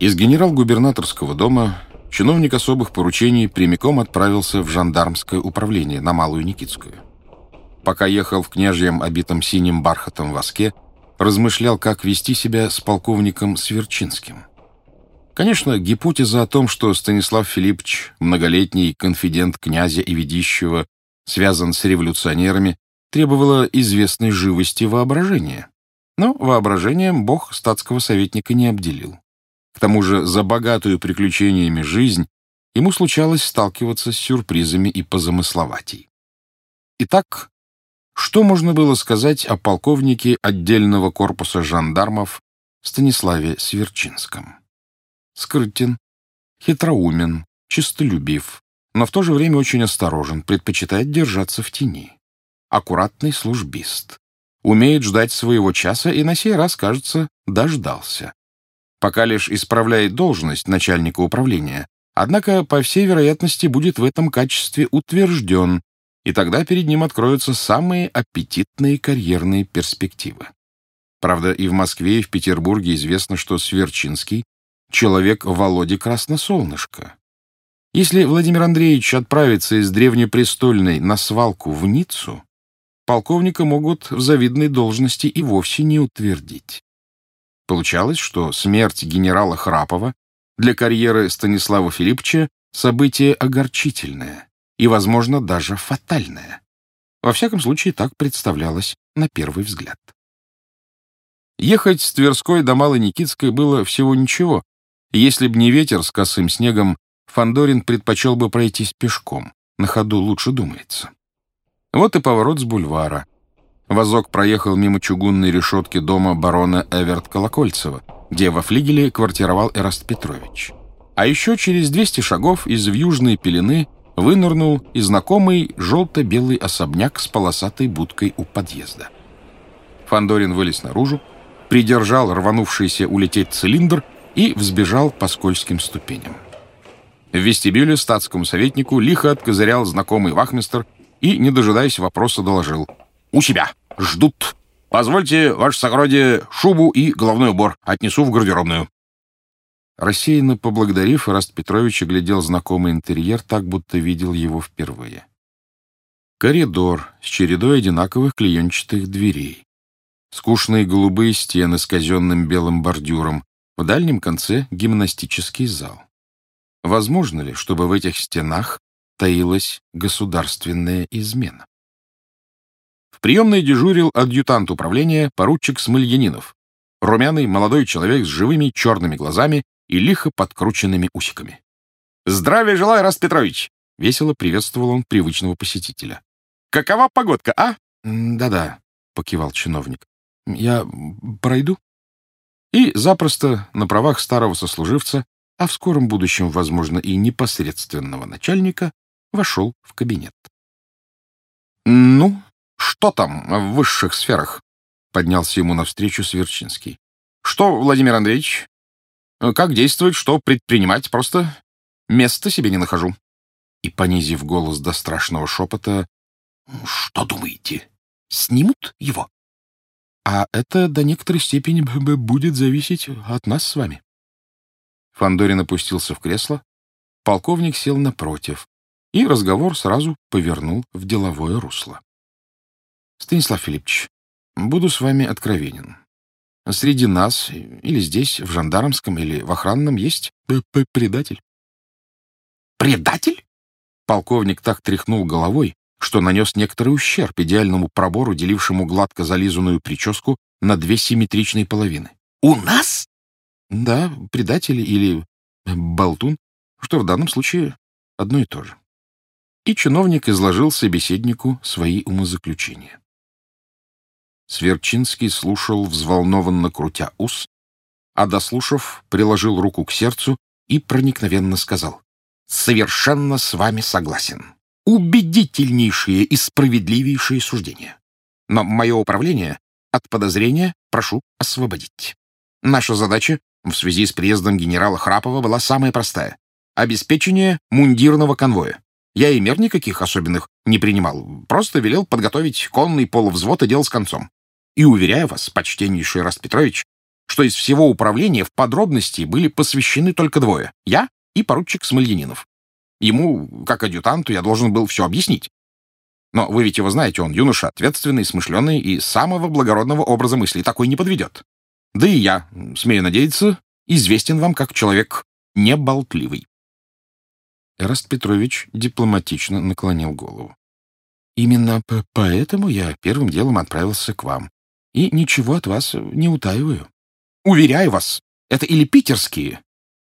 Из генерал-губернаторского дома чиновник особых поручений прямиком отправился в жандармское управление на Малую Никитскую. Пока ехал в княжьем, обитом синим бархатом воске, размышлял, как вести себя с полковником Сверчинским. Конечно, гипотеза о том, что Станислав Филиппович, многолетний конфидент князя и ведищего, связан с революционерами, требовала известной живости воображения. Но воображением бог статского советника не обделил. К тому же за богатую приключениями жизнь ему случалось сталкиваться с сюрпризами и позамысловатей. Итак, что можно было сказать о полковнике отдельного корпуса жандармов Станиславе Сверчинском? Скрытен, хитроумен, чистолюбив, но в то же время очень осторожен, предпочитает держаться в тени. Аккуратный службист. Умеет ждать своего часа и на сей раз, кажется, дождался пока лишь исправляет должность начальника управления, однако, по всей вероятности, будет в этом качестве утвержден, и тогда перед ним откроются самые аппетитные карьерные перспективы. Правда, и в Москве, и в Петербурге известно, что Сверчинский — человек Володи Красносолнышко. Если Владимир Андреевич отправится из Древнепрестольной на свалку в Ниццу, полковника могут в завидной должности и вовсе не утвердить. Получалось, что смерть генерала Храпова для карьеры Станислава Филипповича событие огорчительное и, возможно, даже фатальное. Во всяком случае, так представлялось на первый взгляд. Ехать с Тверской до Малой Никитской было всего ничего. Если б не ветер с косым снегом, Фандорин предпочел бы пройтись пешком. На ходу лучше думается. Вот и поворот с бульвара. Возок проехал мимо чугунной решетки дома барона Эверт Колокольцева, где во флигеле квартировал Эраст Петрович. А еще через 200 шагов из вьюжной пелены вынырнул и знакомый желто-белый особняк с полосатой будкой у подъезда. Фандорин вылез наружу, придержал рванувшийся улететь цилиндр и взбежал по скользким ступеням. В вестибюле статскому советнику лихо откозырял знакомый вахмистр и, не дожидаясь вопроса, доложил — у себя. Ждут. Позвольте, ваше сокровие, шубу и головной убор отнесу в гардеробную». Рассеянно поблагодарив, Раст Петрович оглядел знакомый интерьер так, будто видел его впервые. Коридор с чередой одинаковых клеенчатых дверей. Скучные голубые стены с казенным белым бордюром. В дальнем конце гимнастический зал. Возможно ли, чтобы в этих стенах таилась государственная измена? В приемной дежурил адъютант управления поручик Смольянинов, румяный молодой человек с живыми черными глазами и лихо подкрученными усиками. «Здравия желаю, Раст Петрович!» — весело приветствовал он привычного посетителя. «Какова погодка, а?» «Да-да», — покивал чиновник. «Я пройду?» И запросто, на правах старого сослуживца, а в скором будущем, возможно, и непосредственного начальника, вошел в кабинет. «Ну, что там в высших сферах? Поднялся ему навстречу Сверчинский. Что, Владимир Андреевич? Как действовать, что предпринимать? Просто места себе не нахожу. И, понизив голос до страшного шепота, что думаете, снимут его? А это до некоторой степени будет зависеть от нас с вами. Фандорин опустился в кресло, полковник сел напротив, и разговор сразу повернул в деловое русло. Станислав Филиппович, буду с вами откровенен. Среди нас, или здесь, в жандармском, или в охранном, есть предатель. Предатель? Полковник так тряхнул головой, что нанес некоторый ущерб идеальному пробору, делившему гладко зализанную прическу на две симметричные половины. «У нас?» «Да, предатель или болтун, что в данном случае одно и то же». И чиновник изложил собеседнику свои умозаключения. Сверчинский слушал, взволнованно крутя ус, а, дослушав, приложил руку к сердцу и проникновенно сказал «Совершенно с вами согласен. Убедительнейшие и справедливейшие суждения. Но мое управление от подозрения прошу освободить. Наша задача в связи с приездом генерала Храпова была самая простая — обеспечение мундирного конвоя. Я и мер никаких особенных не принимал, просто велел подготовить конный полувзвод и дело с концом. И уверяю вас, почтеннейший Раст Петрович, что из всего управления в подробности были посвящены только двое — я и поручик Смольянинов. Ему, как адъютанту, я должен был все объяснить. Но вы ведь его знаете, он юноша ответственный, смышленый и самого благородного образа мысли такой не подведет. Да и я, смею надеяться, известен вам как человек неболтливый. Эраст Петрович дипломатично наклонил голову. Именно поэтому я первым делом отправился к вам. И ничего от вас не утаиваю. Уверяю вас, это или питерские,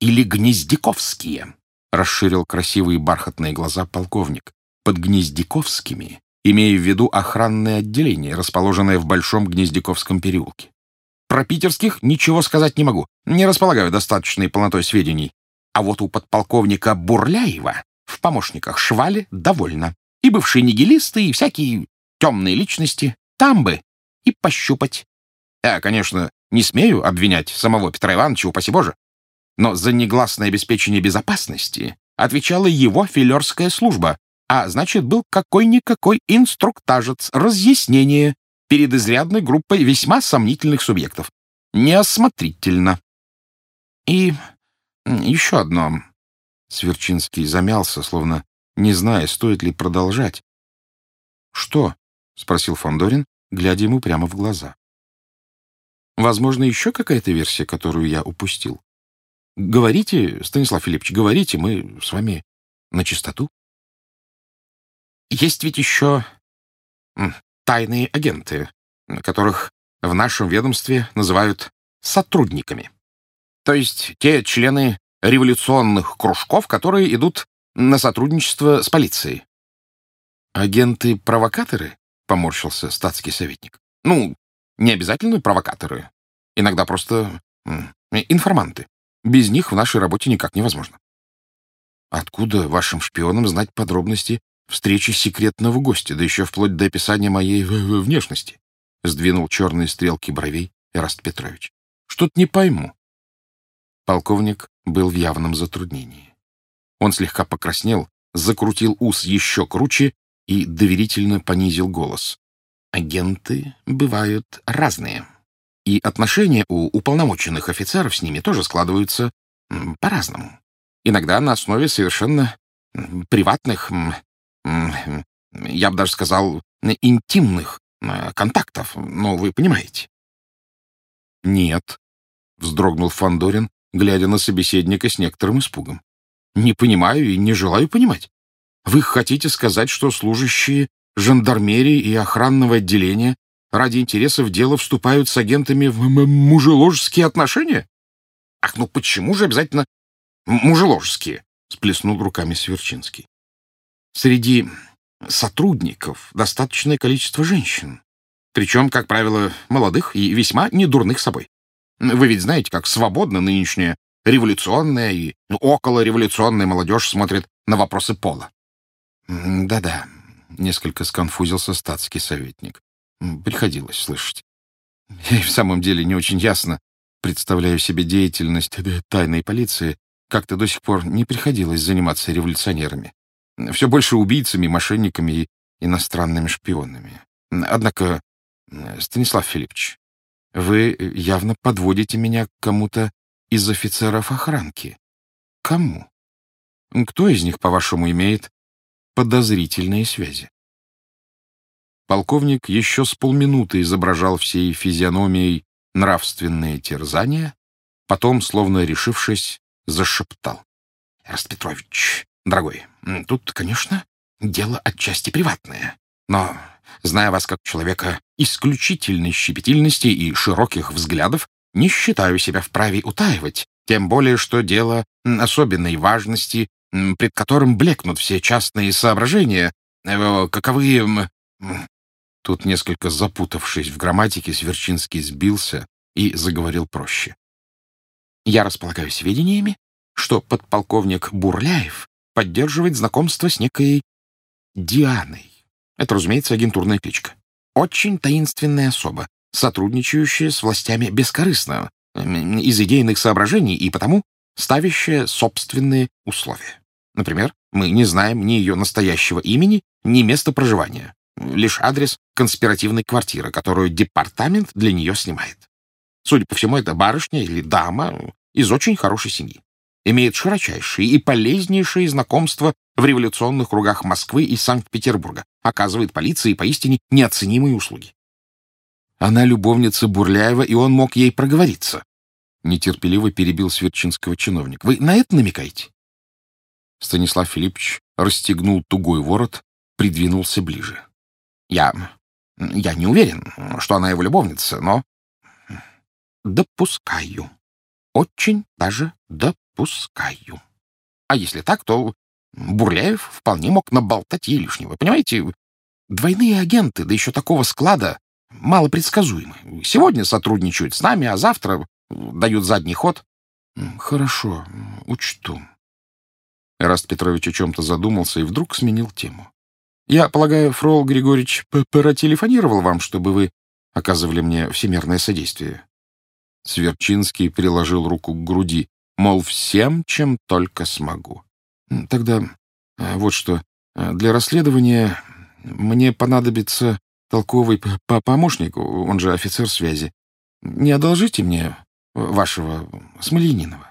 или гнездяковские, расширил красивые бархатные глаза полковник. Под гнездяковскими, имея в виду охранное отделение, расположенное в Большом Гнездяковском переулке. Про питерских ничего сказать не могу, не располагаю достаточной полнотой сведений. А вот у подполковника Бурляева в помощниках Швали довольно. И бывшие нигилисты, и всякие темные личности. Там бы и пощупать. Я, конечно, не смею обвинять самого Петра Ивановича, упаси Боже, но за негласное обеспечение безопасности отвечала его филерская служба, а значит, был какой-никакой инструктажец, разъяснение перед изрядной группой весьма сомнительных субъектов. Неосмотрительно. И еще одно. Сверчинский замялся, словно не зная, стоит ли продолжать. «Что?» — спросил Фандорин, глядя ему прямо в глаза. «Возможно, еще какая-то версия, которую я упустил? Говорите, Станислав Филиппович, говорите, мы с вами на чистоту». «Есть ведь еще тайные агенты, которых в нашем ведомстве называют сотрудниками. То есть те члены революционных кружков, которые идут на сотрудничество с полицией. «Агенты-провокаторы?» — поморщился статский советник. «Ну, не обязательно провокаторы. Иногда просто информанты. Без них в нашей работе никак невозможно». «Откуда вашим шпионам знать подробности встречи секретного гостя, да еще вплоть до описания моей внешности?» — сдвинул черные стрелки бровей Эраст Петрович. «Что-то не пойму». Полковник был в явном затруднении. Он слегка покраснел, закрутил ус еще круче и доверительно понизил голос. Агенты бывают разные. И отношения у уполномоченных офицеров с ними тоже складываются по-разному. Иногда на основе совершенно приватных, я бы даже сказал, интимных контактов, но вы понимаете. «Нет», — вздрогнул Фандорин, глядя на собеседника с некоторым испугом. Не понимаю и не желаю понимать. Вы хотите сказать, что служащие жандармерии и охранного отделения ради интересов дела вступают с агентами в мужеложеские отношения? Ах, ну почему же обязательно мужеложеские? Сплеснул руками Сверчинский. Среди сотрудников достаточное количество женщин. Причем, как правило, молодых и весьма недурных собой. Вы ведь знаете, как свободно нынешняя революционная и ну, околореволюционная молодежь смотрит на вопросы пола. Да-да, несколько сконфузился статский советник. Приходилось слышать. И в самом деле не очень ясно представляю себе деятельность тайной полиции. Как-то до сих пор не приходилось заниматься революционерами. Все больше убийцами, мошенниками и иностранными шпионами. Однако, Станислав Филиппович, вы явно подводите меня к кому-то из офицеров охранки. Кому? Кто из них, по-вашему, имеет подозрительные связи? Полковник еще с полминуты изображал всей физиономией нравственные терзания, потом, словно решившись, зашептал. — Эраст Петрович, дорогой, тут, конечно, дело отчасти приватное, но, зная вас как человека исключительной щепетильности и широких взглядов, не считаю себя вправе утаивать, тем более что дело особенной важности, пред которым блекнут все частные соображения, э, каковы... Тут, несколько запутавшись в грамматике, Сверчинский сбился и заговорил проще. Я располагаю сведениями, что подполковник Бурляев поддерживает знакомство с некой Дианой. Это, разумеется, агентурная кличка. Очень таинственная особа, сотрудничающая с властями бескорыстно, из идейных соображений и потому ставящая собственные условия. Например, мы не знаем ни ее настоящего имени, ни места проживания, лишь адрес конспиративной квартиры, которую департамент для нее снимает. Судя по всему, это барышня или дама из очень хорошей семьи. Имеет широчайшие и полезнейшие знакомства в революционных кругах Москвы и Санкт-Петербурга. Оказывает полиции поистине неоценимые услуги. Она любовница Бурляева, и он мог ей проговориться. Нетерпеливо перебил Сверчинского чиновник. Вы на это намекаете? Станислав Филиппович расстегнул тугой ворот, придвинулся ближе. Я... я не уверен, что она его любовница, но... Допускаю. Очень даже допускаю. А если так, то Бурляев вполне мог наболтать ей лишнего. Понимаете, двойные агенты, да еще такого склада, малопредсказуемы. Сегодня сотрудничают с нами, а завтра дают задний ход. Хорошо, учту. Эраст Петрович о чем-то задумался и вдруг сменил тему. Я полагаю, Фрол Григорьевич протелефонировал вам, чтобы вы оказывали мне всемирное содействие. Сверчинский приложил руку к груди, мол, всем, чем только смогу. Тогда э, вот что. Э, для расследования мне понадобится толковый помощник, он же офицер связи. Не одолжите мне вашего Смольянинова?